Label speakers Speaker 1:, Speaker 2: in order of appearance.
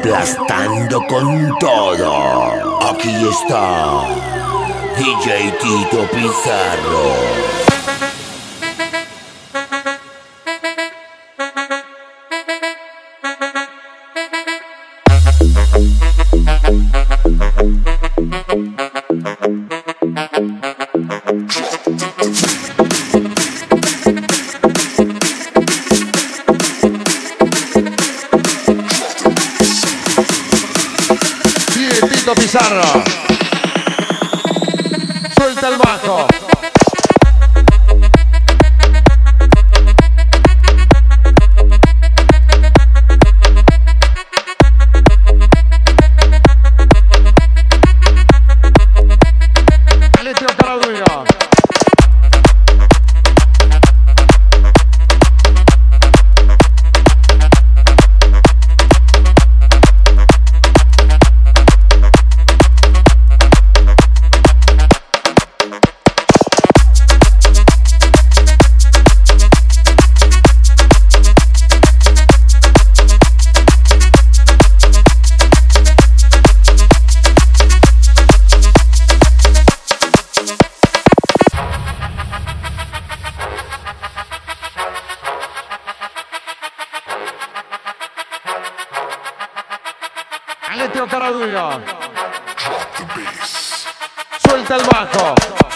Speaker 1: aplastando con todo. Aquí está DJ Tito Pizarro.
Speaker 2: Pizarro. Suelta el bajo. Alessio Caraduino. Suelta el bajo.